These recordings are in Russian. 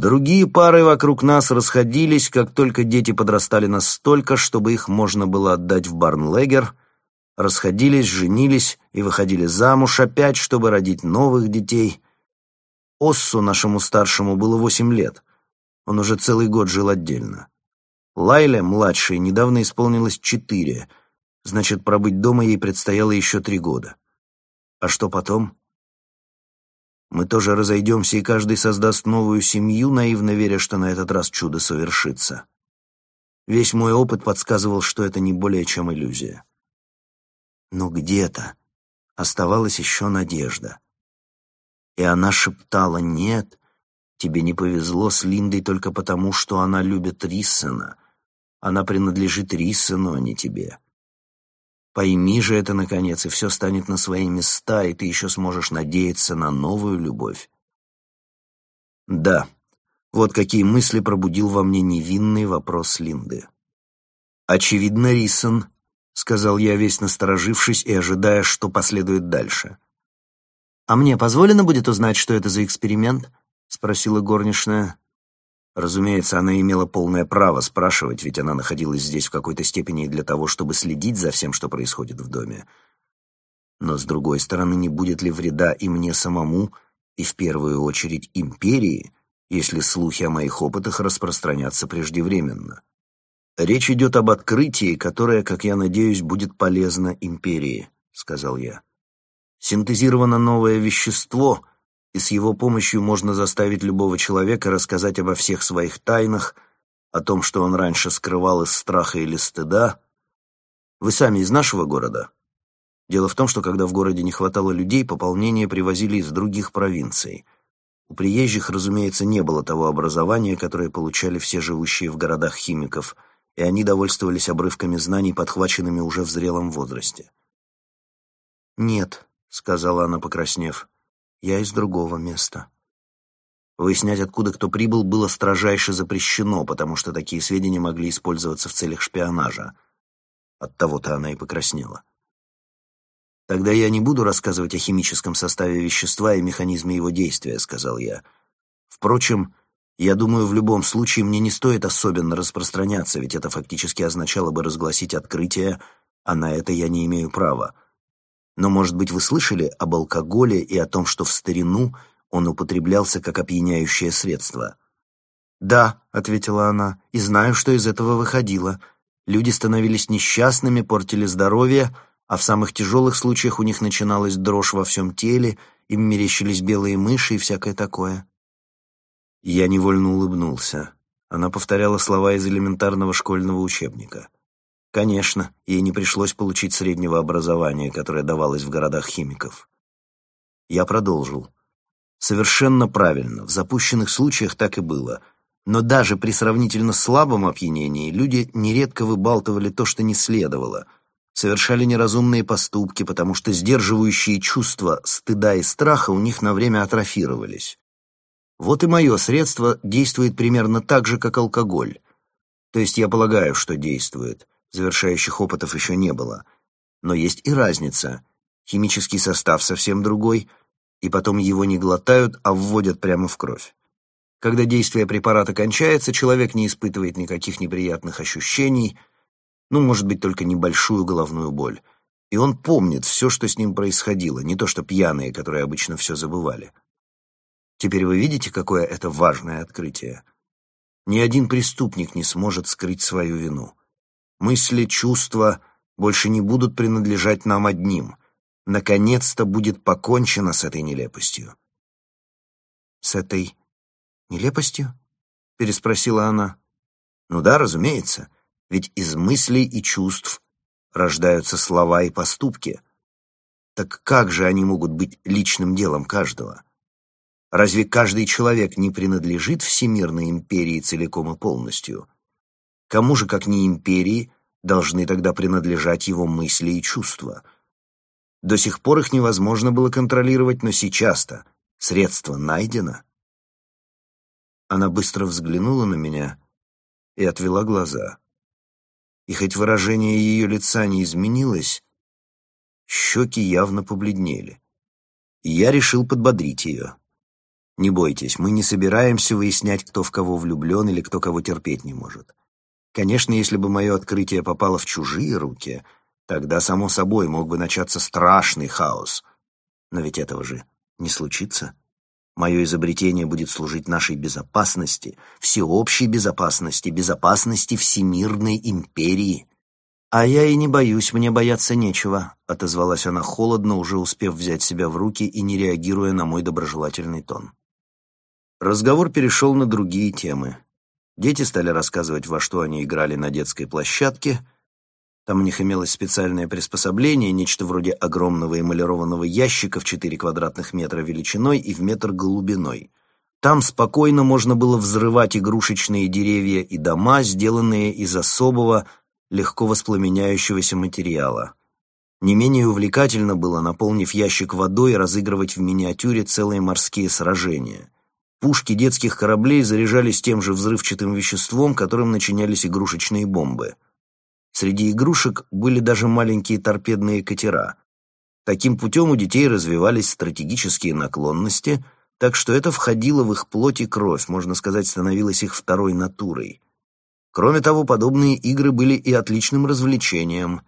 Другие пары вокруг нас расходились, как только дети подрастали настолько, чтобы их можно было отдать в Барнлегер, расходились, женились и выходили замуж опять, чтобы родить новых детей. Оссу, нашему старшему, было восемь лет. Он уже целый год жил отдельно. Лайле, младшей, недавно исполнилось четыре, значит, пробыть дома ей предстояло еще три года. А что потом? Мы тоже разойдемся, и каждый создаст новую семью, наивно веря, что на этот раз чудо совершится. Весь мой опыт подсказывал, что это не более чем иллюзия. Но где-то оставалась еще надежда. И она шептала «Нет, тебе не повезло с Линдой только потому, что она любит Риссена. Она принадлежит Риссену, а не тебе. Пойми же это, наконец, и все станет на свои места, и ты еще сможешь надеяться на новую любовь. Да, вот какие мысли пробудил во мне невинный вопрос Линды. «Очевидно, Рисон», — сказал я, весь насторожившись и ожидая, что последует дальше. «А мне позволено будет узнать, что это за эксперимент?» — спросила горничная. Разумеется, она имела полное право спрашивать, ведь она находилась здесь в какой-то степени для того, чтобы следить за всем, что происходит в доме. Но, с другой стороны, не будет ли вреда и мне самому, и в первую очередь империи, если слухи о моих опытах распространятся преждевременно? Речь идет об открытии, которое, как я надеюсь, будет полезно империи, — сказал я. Синтезировано новое вещество — и с его помощью можно заставить любого человека рассказать обо всех своих тайнах, о том, что он раньше скрывал из страха или стыда. Вы сами из нашего города? Дело в том, что когда в городе не хватало людей, пополнение привозили из других провинций. У приезжих, разумеется, не было того образования, которое получали все живущие в городах химиков, и они довольствовались обрывками знаний, подхваченными уже в зрелом возрасте. «Нет», — сказала она, покраснев, — я из другого места. Выяснять, откуда кто прибыл, было строжайше запрещено, потому что такие сведения могли использоваться в целях шпионажа. Оттого-то она и покраснела. «Тогда я не буду рассказывать о химическом составе вещества и механизме его действия», — сказал я. «Впрочем, я думаю, в любом случае мне не стоит особенно распространяться, ведь это фактически означало бы разгласить открытие, а на это я не имею права. Но, может быть, вы слышали об алкоголе и о том, что в старину он употреблялся как опьяняющее средство? «Да», — ответила она, — «и знаю, что из этого выходило. Люди становились несчастными, портили здоровье, а в самых тяжелых случаях у них начиналась дрожь во всем теле, им мерещились белые мыши и всякое такое». Я невольно улыбнулся. Она повторяла слова из элементарного школьного учебника. Конечно, ей не пришлось получить среднего образования, которое давалось в городах химиков. Я продолжил. Совершенно правильно, в запущенных случаях так и было. Но даже при сравнительно слабом опьянении люди нередко выбалтывали то, что не следовало, совершали неразумные поступки, потому что сдерживающие чувства стыда и страха у них на время атрофировались. Вот и мое средство действует примерно так же, как алкоголь. То есть я полагаю, что действует завершающих опытов еще не было. Но есть и разница. Химический состав совсем другой, и потом его не глотают, а вводят прямо в кровь. Когда действие препарата кончается, человек не испытывает никаких неприятных ощущений, ну, может быть, только небольшую головную боль. И он помнит все, что с ним происходило, не то что пьяные, которые обычно все забывали. Теперь вы видите, какое это важное открытие? Ни один преступник не сможет скрыть свою вину. Мысли, чувства больше не будут принадлежать нам одним. Наконец-то будет покончено с этой нелепостью. «С этой нелепостью?» — переспросила она. «Ну да, разумеется, ведь из мыслей и чувств рождаются слова и поступки. Так как же они могут быть личным делом каждого? Разве каждый человек не принадлежит Всемирной империи целиком и полностью?» Кому же, как не империи, должны тогда принадлежать его мысли и чувства? До сих пор их невозможно было контролировать, но сейчас-то средство найдено. Она быстро взглянула на меня и отвела глаза. И хоть выражение ее лица не изменилось, щеки явно побледнели. И я решил подбодрить ее. Не бойтесь, мы не собираемся выяснять, кто в кого влюблен или кто кого терпеть не может. Конечно, если бы мое открытие попало в чужие руки, тогда, само собой, мог бы начаться страшный хаос. Но ведь этого же не случится. Мое изобретение будет служить нашей безопасности, всеобщей безопасности, безопасности Всемирной империи. «А я и не боюсь, мне бояться нечего», — отозвалась она холодно, уже успев взять себя в руки и не реагируя на мой доброжелательный тон. Разговор перешел на другие темы. Дети стали рассказывать, во что они играли на детской площадке. Там у них имелось специальное приспособление, нечто вроде огромного эмалированного ящика в 4 квадратных метра величиной и в метр глубиной. Там спокойно можно было взрывать игрушечные деревья и дома, сделанные из особого, легко воспламеняющегося материала. Не менее увлекательно было, наполнив ящик водой, разыгрывать в миниатюре целые морские сражения. Пушки детских кораблей заряжались тем же взрывчатым веществом, которым начинялись игрушечные бомбы. Среди игрушек были даже маленькие торпедные катера. Таким путем у детей развивались стратегические наклонности, так что это входило в их плоть и кровь, можно сказать, становилось их второй натурой. Кроме того, подобные игры были и отличным развлечением.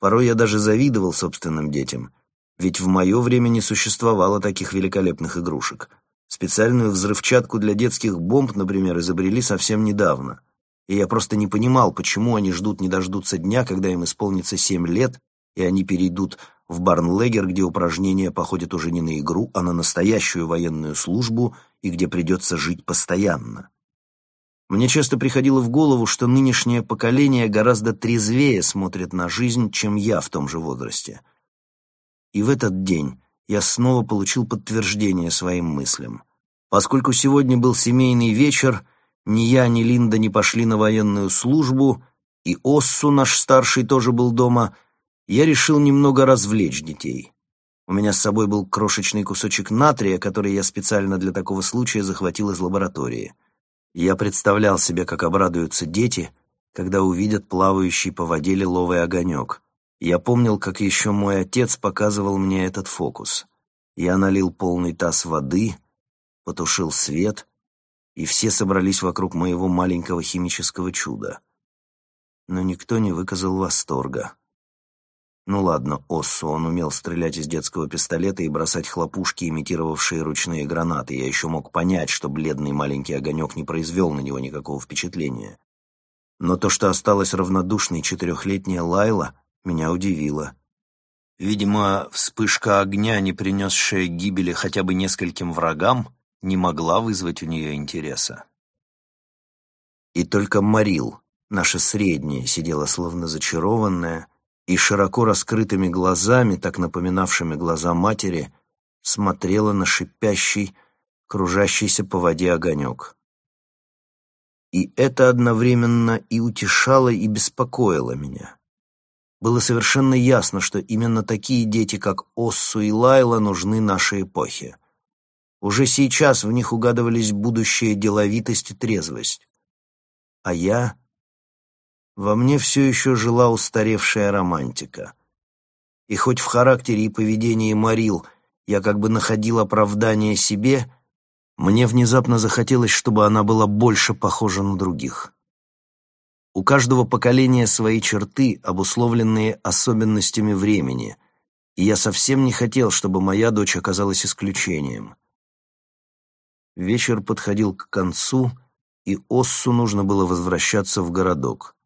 Порой я даже завидовал собственным детям, ведь в мое время не существовало таких великолепных игрушек. Специальную взрывчатку для детских бомб, например, изобрели совсем недавно. И я просто не понимал, почему они ждут не дождутся дня, когда им исполнится семь лет, и они перейдут в Барнлегер, где упражнения походят уже не на игру, а на настоящую военную службу и где придется жить постоянно. Мне часто приходило в голову, что нынешнее поколение гораздо трезвее смотрит на жизнь, чем я в том же возрасте. И в этот день я снова получил подтверждение своим мыслям. Поскольку сегодня был семейный вечер, ни я, ни Линда не пошли на военную службу, и Оссу, наш старший, тоже был дома, я решил немного развлечь детей. У меня с собой был крошечный кусочек натрия, который я специально для такого случая захватил из лаборатории. Я представлял себе, как обрадуются дети, когда увидят плавающий по воде лиловый огонек. Я помнил, как еще мой отец показывал мне этот фокус. Я налил полный таз воды, потушил свет, и все собрались вокруг моего маленького химического чуда. Но никто не выказал восторга. Ну ладно, Оссу, он умел стрелять из детского пистолета и бросать хлопушки, имитировавшие ручные гранаты. Я еще мог понять, что бледный маленький огонек не произвел на него никакого впечатления. Но то, что осталась равнодушной четырехлетняя Лайла, меня удивило. Видимо, вспышка огня, не принесшая гибели хотя бы нескольким врагам, не могла вызвать у нее интереса. И только Марил, наша средняя, сидела словно зачарованная, и широко раскрытыми глазами, так напоминавшими глаза матери, смотрела на шипящий, кружащийся по воде огонек. И это одновременно и утешало, и беспокоило меня. Было совершенно ясно, что именно такие дети, как Оссу и Лайла, нужны нашей эпохе. Уже сейчас в них угадывались будущая деловитость и трезвость. А я во мне все еще жила устаревшая романтика. И хоть в характере и поведении Марил я как бы находил оправдание себе, мне внезапно захотелось, чтобы она была больше похожа на других. У каждого поколения свои черты, обусловленные особенностями времени, и я совсем не хотел, чтобы моя дочь оказалась исключением. Вечер подходил к концу, и Оссу нужно было возвращаться в городок.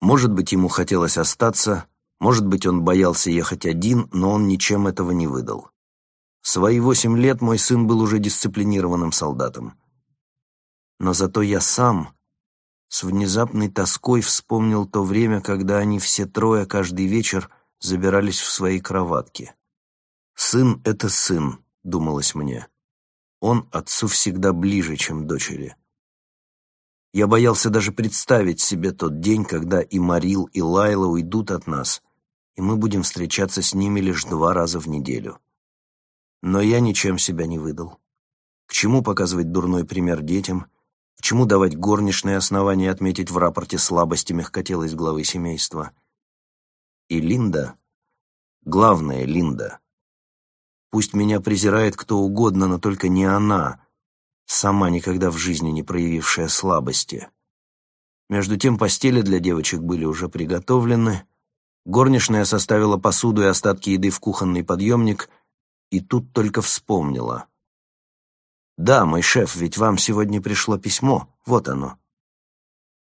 Может быть, ему хотелось остаться, может быть, он боялся ехать один, но он ничем этого не выдал. В свои восемь лет мой сын был уже дисциплинированным солдатом. Но зато я сам с внезапной тоской вспомнил то время, когда они все трое каждый вечер забирались в свои кроватки. «Сын — это сын», — думалось мне. «Он отцу всегда ближе, чем дочери». Я боялся даже представить себе тот день, когда и Марил, и Лайла уйдут от нас, и мы будем встречаться с ними лишь два раза в неделю. Но я ничем себя не выдал. К чему показывать дурной пример детям? Чему давать горничные основания отметить в рапорте слабости мягкотелость главы семейства? И Линда, главная Линда, пусть меня презирает кто угодно, но только не она, сама никогда в жизни не проявившая слабости. Между тем постели для девочек были уже приготовлены, горничная составила посуду и остатки еды в кухонный подъемник, и тут только вспомнила. «Да, мой шеф, ведь вам сегодня пришло письмо, вот оно».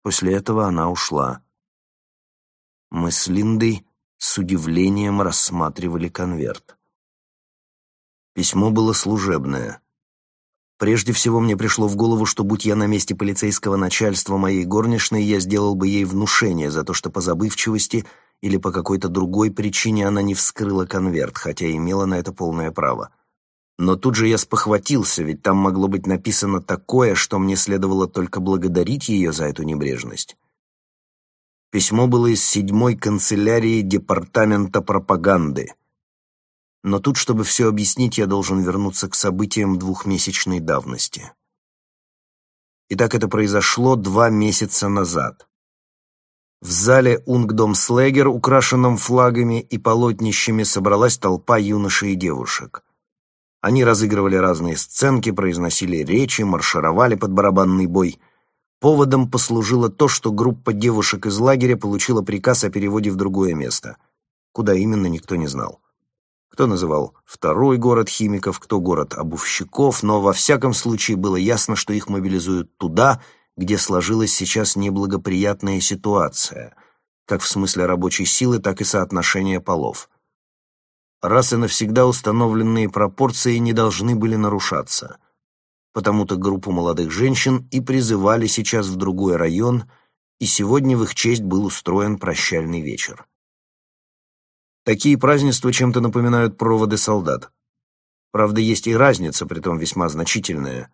После этого она ушла. Мы с Линдой с удивлением рассматривали конверт. Письмо было служебное. Прежде всего мне пришло в голову, что будь я на месте полицейского начальства моей горничной, я сделал бы ей внушение за то, что по забывчивости или по какой-то другой причине она не вскрыла конверт, хотя имела на это полное право. Но тут же я спохватился, ведь там могло быть написано такое, что мне следовало только благодарить ее за эту небрежность. Письмо было из седьмой канцелярии Департамента пропаганды. Но тут, чтобы все объяснить, я должен вернуться к событиям двухмесячной давности. Итак, это произошло два месяца назад. В зале Унгдом Слегер, украшенном флагами и полотнищами, собралась толпа юношей и девушек. Они разыгрывали разные сценки, произносили речи, маршировали под барабанный бой — Поводом послужило то, что группа девушек из лагеря получила приказ о переводе в другое место. Куда именно, никто не знал. Кто называл второй город химиков, кто город обувщиков, но во всяком случае было ясно, что их мобилизуют туда, где сложилась сейчас неблагоприятная ситуация, как в смысле рабочей силы, так и соотношения полов. Раз и навсегда установленные пропорции не должны были нарушаться – потому-то группу молодых женщин и призывали сейчас в другой район, и сегодня в их честь был устроен прощальный вечер. Такие празднества чем-то напоминают проводы солдат. Правда, есть и разница, притом весьма значительная.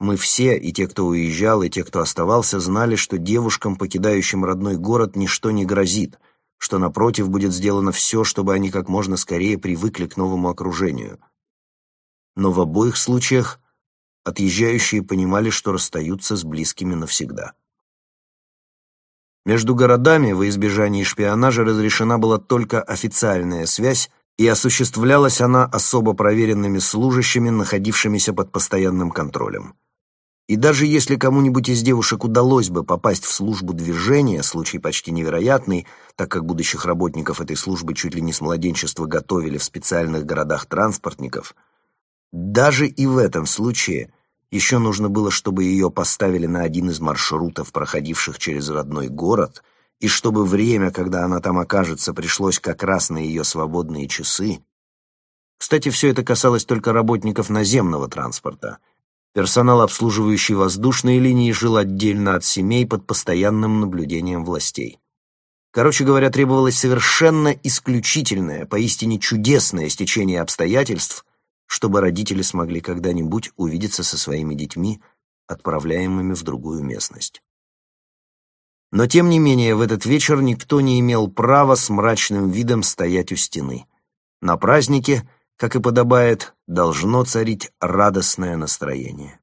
Мы все, и те, кто уезжал, и те, кто оставался, знали, что девушкам, покидающим родной город, ничто не грозит, что, напротив, будет сделано все, чтобы они как можно скорее привыкли к новому окружению. Но в обоих случаях Отъезжающие понимали, что расстаются с близкими навсегда. Между городами во избежании шпионажа разрешена была только официальная связь, и осуществлялась она особо проверенными служащими, находившимися под постоянным контролем. И даже если кому-нибудь из девушек удалось бы попасть в службу движения, случай почти невероятный, так как будущих работников этой службы чуть ли не с младенчества готовили в специальных городах транспортников – даже и в этом случае еще нужно было, чтобы ее поставили на один из маршрутов, проходивших через родной город, и чтобы время, когда она там окажется, пришлось как раз на ее свободные часы. Кстати, все это касалось только работников наземного транспорта. Персонал, обслуживающий воздушные линии, жил отдельно от семей под постоянным наблюдением властей. Короче говоря, требовалось совершенно исключительное, поистине чудесное стечение обстоятельств — чтобы родители смогли когда-нибудь увидеться со своими детьми, отправляемыми в другую местность. Но, тем не менее, в этот вечер никто не имел права с мрачным видом стоять у стены. На празднике, как и подобает, должно царить радостное настроение.